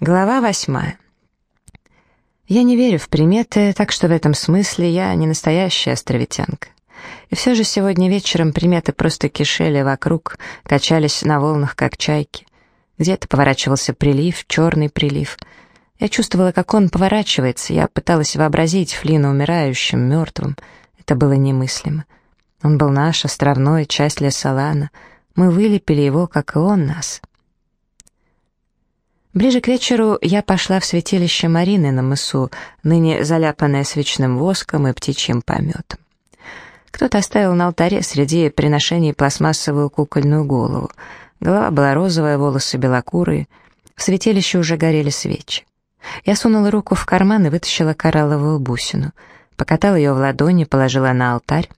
Глава восьмая. Я не верю в приметы, так что в этом смысле я не настоящая островитянка. И все же сегодня вечером приметы просто кишели вокруг, качались на волнах, как чайки. Где-то поворачивался прилив, черный прилив. Я чувствовала, как он поворачивается, я пыталась вообразить Флина умирающим, мертвым. Это было немыслимо. Он был наш, островной, часть Лесолана. Мы вылепили его, как и он нас. Ближе к вечеру я пошла в святилище Марины на мысу, ныне заляпанное свечным воском и птичьим пометом. Кто-то оставил на алтаре среди приношений пластмассовую кукольную голову. Голова была розовая, волосы белокурые. В святилище уже горели свечи. Я сунула руку в карман и вытащила коралловую бусину. Покатала ее в ладони, положила на алтарь.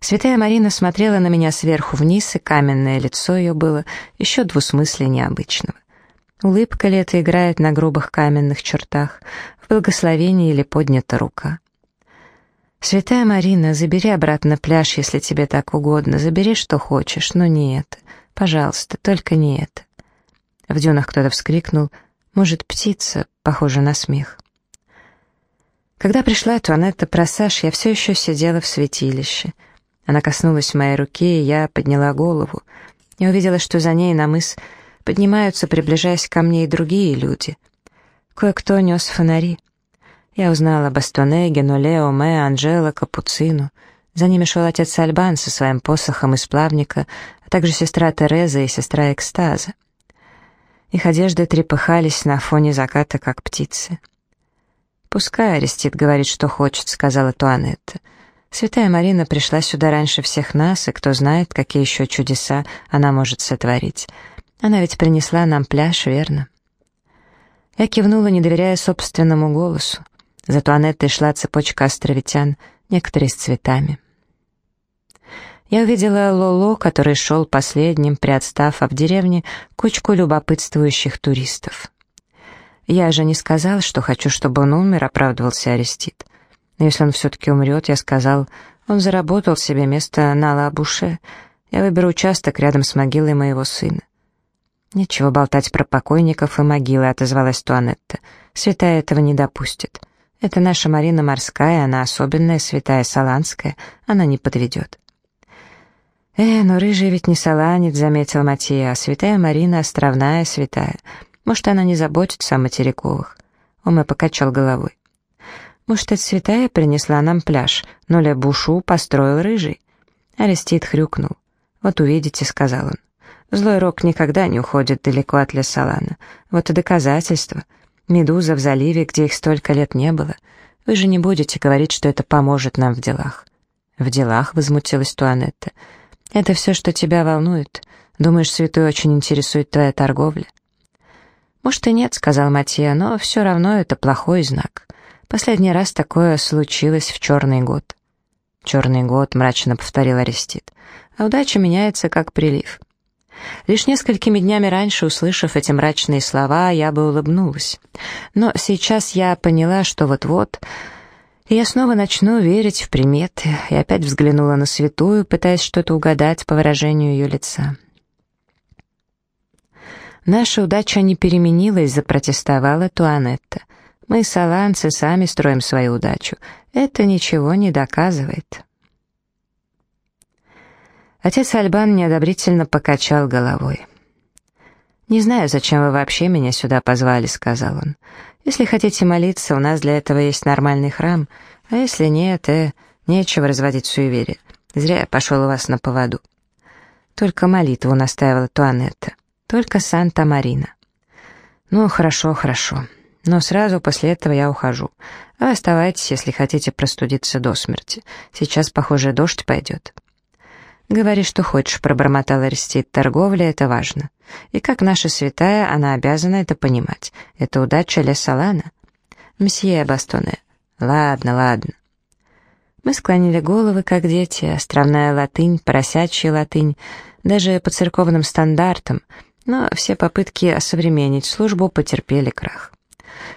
Святая Марина смотрела на меня сверху вниз, и каменное лицо ее было еще двусмысленнее обычного. Улыбка это играет на грубых каменных чертах, в благословении или поднята рука. «Святая Марина, забери обратно пляж, если тебе так угодно, забери, что хочешь, но не это. Пожалуйста, только не это». В дюнах кто-то вскрикнул, «Может, птица?» Похоже на смех. Когда пришла Туанетта Просаж, я все еще сидела в святилище. Она коснулась моей руки, и я подняла голову. Я увидела, что за ней на мыс Поднимаются, приближаясь ко мне, и другие люди. Кое-кто нес фонари. Я узнала Бастоне, Генулео, Мэ, Анжела, Капуцину. За ними шел отец Альбан со своим посохом из плавника, а также сестра Тереза и сестра Экстаза. Их одежды трепыхались на фоне заката, как птицы. «Пускай Арестит говорит, что хочет», — сказала Туанетта. «Святая Марина пришла сюда раньше всех нас, и кто знает, какие еще чудеса она может сотворить. Она ведь принесла нам пляж, верно?» Я кивнула, не доверяя собственному голосу. Зато Анеттой шла цепочка островитян, некоторые с цветами. Я увидела Лоло, который шел последним, приотстав, в деревне кучку любопытствующих туристов. «Я же не сказал, что хочу, чтобы он умер», — оправдывался Арестит. «Но если он все-таки умрет, я сказал, он заработал себе место на Лабуше. Я выберу участок рядом с могилой моего сына. «Нечего болтать про покойников и могилы», — отозвалась Туанетта. «Святая этого не допустит. Это наша Марина морская, она особенная, святая саланская, она не подведет». «Э, но рыжий ведь не саланец», — заметил Матья, «а святая Марина островная святая. Может, она не заботится о материковых?» Оме покачал головой. «Может, эта святая принесла нам пляж, но Ле Бушу построил рыжий?» Арестит хрюкнул. «Вот увидите», — сказал он. Злой рок никогда не уходит далеко от Лесолана. Вот и доказательство. Медуза в заливе, где их столько лет не было. Вы же не будете говорить, что это поможет нам в делах. В делах, возмутилась Туанетта. Это все, что тебя волнует. Думаешь, святой очень интересует твоя торговля? Может и нет, сказал Матья, но все равно это плохой знак. Последний раз такое случилось в черный год. «Черный год», — мрачно повторил Арестит. «А удача меняется, как прилив. Лишь несколькими днями раньше, услышав эти мрачные слова, я бы улыбнулась. Но сейчас я поняла, что вот-вот... я снова начну верить в приметы, и опять взглянула на святую, пытаясь что-то угадать по выражению ее лица. «Наша удача не переменилась», — запротестовала Туанетта. «Мы, саланцы, сами строим свою удачу. Это ничего не доказывает». Отец Альбан неодобрительно покачал головой. «Не знаю, зачем вы вообще меня сюда позвали», — сказал он. «Если хотите молиться, у нас для этого есть нормальный храм, а если нет, э, нечего разводить суеверие. Зря я пошел у вас на поводу». «Только молитву», — настаивала Туанетта. «Только Санта-Марина». «Ну, хорошо, хорошо. Но сразу после этого я ухожу. А оставайтесь, если хотите простудиться до смерти. Сейчас, похоже, дождь пойдет». «Говори, что хочешь», — пробормотал Арестит. «Торговля — это важно. И как наша святая, она обязана это понимать. Это удача Ле Салана». «Мсье Бастоне». «Ладно, ладно». Мы склонили головы, как дети, островная латынь, поросячья латынь, даже по церковным стандартам, но все попытки осовременить службу потерпели крах.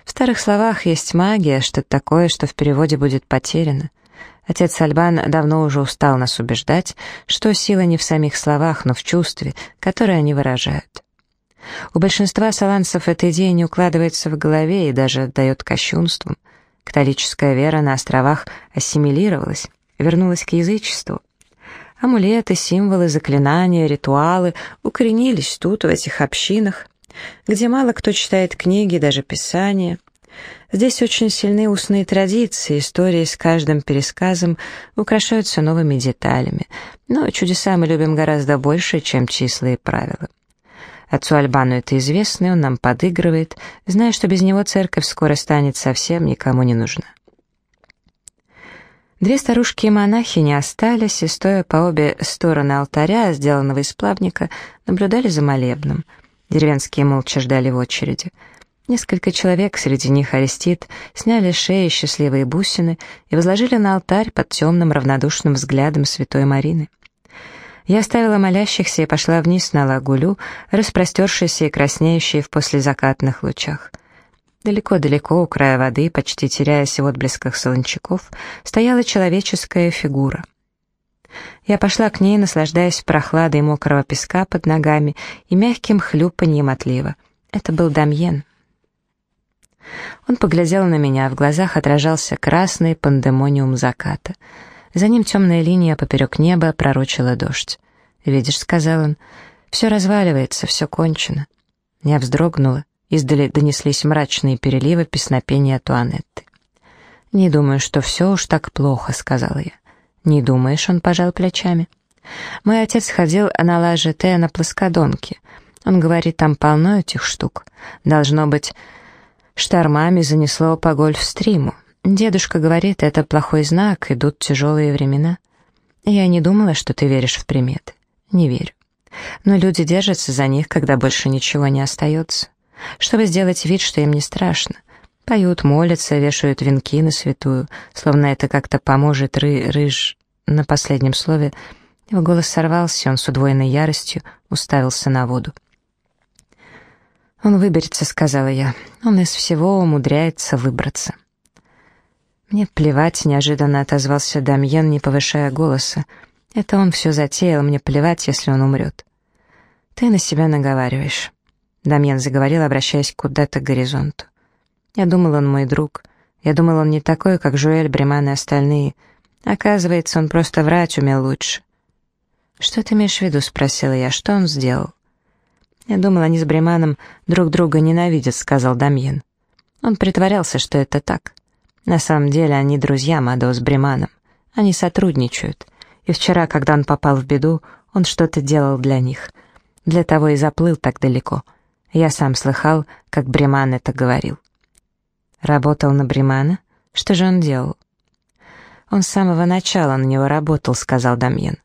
В старых словах есть магия, что-то такое, что в переводе будет потеряно. Отец Альбан давно уже устал нас убеждать, что сила не в самих словах, но в чувстве, которое они выражают. У большинства саланцев эта идея не укладывается в голове и даже отдает кощунством. Католическая вера на островах ассимилировалась, вернулась к язычеству. Амулеты, символы, заклинания, ритуалы укоренились тут, в этих общинах, где мало кто читает книги, даже писания. Здесь очень сильны устные традиции, истории с каждым пересказом украшаются новыми деталями, но чудеса мы любим гораздо больше, чем числа и правила. Отцу Альбану это известно, и он нам подыгрывает, зная, что без него церковь скоро станет совсем никому не нужна. Две старушки и монахи не остались, и, стоя по обе стороны алтаря, сделанного из плавника, наблюдали за молебном. Деревенские молча ждали в очереди. Несколько человек, среди них Арестит, сняли шеи счастливые бусины и возложили на алтарь под темным равнодушным взглядом святой Марины. Я оставила молящихся и пошла вниз на лагулю, распростершейся и краснеющей в послезакатных лучах. Далеко-далеко, у края воды, почти теряясь в отблесках солончаков, стояла человеческая фигура. Я пошла к ней, наслаждаясь прохладой мокрого песка под ногами и мягким хлюпаньем отлива. Это был Дамьен. Он поглядел на меня, в глазах отражался красный пандемониум заката — за ним темная линия поперек неба пророчила дождь. «Видишь», — сказал он, — «все разваливается, все кончено». Я вздрогнула, издали донеслись мрачные переливы песнопения Туанетты. «Не думаю, что все уж так плохо», — сказала я. «Не думаешь?» — он пожал плечами. «Мой отец ходил на лаже Т на плоскодонке. Он говорит, там полно этих штук. Должно быть, штормами занесло по гольфстриму. Дедушка говорит, это плохой знак, идут тяжелые времена. Я не думала, что ты веришь в приметы. Не верю. Но люди держатся за них, когда больше ничего не остается. Чтобы сделать вид, что им не страшно. Поют, молятся, вешают венки на святую, словно это как-то поможет ры рыж... На последнем слове его голос сорвался, он с удвоенной яростью уставился на воду. «Он выберется», — сказала я. «Он из всего умудряется выбраться». «Мне плевать», — неожиданно отозвался Дамьен, не повышая голоса. «Это он все затеял, мне плевать, если он умрет». «Ты на себя наговариваешь», — Дамьен заговорил, обращаясь куда-то к горизонту. «Я думал, он мой друг. Я думал, он не такой, как Жуэль, Бреман и остальные. Оказывается, он просто врать умел лучше». «Что ты имеешь в виду?» — спросила я. «Что он сделал?» «Я думал, они с Бреманом друг друга ненавидят», — сказал Дамьен. Он притворялся, что это так. На самом деле они друзья Мадо с Бреманом. Они сотрудничают. И вчера, когда он попал в беду, он что-то делал для них. Для того и заплыл так далеко. Я сам слыхал, как Бреман это говорил. Работал на Бремана? Что же он делал? Он с самого начала на него работал, сказал Дамьен.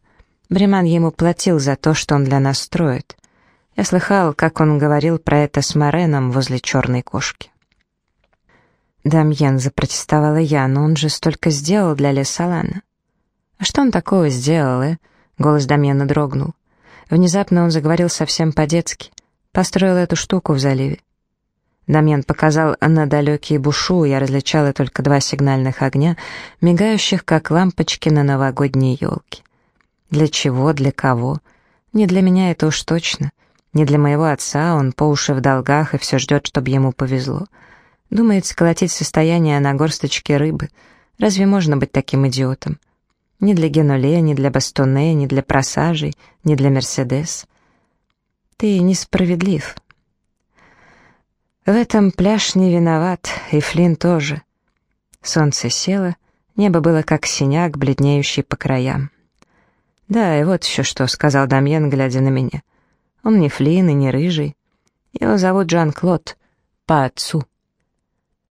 Бреман ему платил за то, что он для нас строит. Я слыхал, как он говорил про это с Мореном возле черной кошки. Дамьен запротестовала я, но он же столько сделал для Лесалана. А что он такого сделал, э? Голос Дамьена дрогнул. Внезапно он заговорил совсем по-детски. Построил эту штуку в заливе. Дамьен показал на далекие бушу, я различала только два сигнальных огня, мигающих, как лампочки на новогодней елке. Для чего, для кого? Не для меня это уж точно. Не для моего отца, он по уши в долгах и все ждет, чтобы ему повезло. Думает сколотить состояние на горсточке рыбы. Разве можно быть таким идиотом? Ни для Генуле, ни для Бастоне, ни для Просажей, ни для Мерседес. Ты несправедлив. В этом пляж не виноват, и Флин тоже. Солнце село, небо было как синяк, бледнеющий по краям. «Да, и вот еще что», — сказал Дамьен, глядя на меня. «Он не Флин и не Рыжий. Его зовут Жан-Клод, по отцу».